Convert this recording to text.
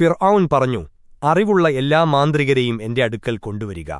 ഫിർ പറഞ്ഞു അറിവുള്ള എല്ലാ മാന്ത്രികരെയും എന്റെ അടുക്കൽ കൊണ്ടുവരിക.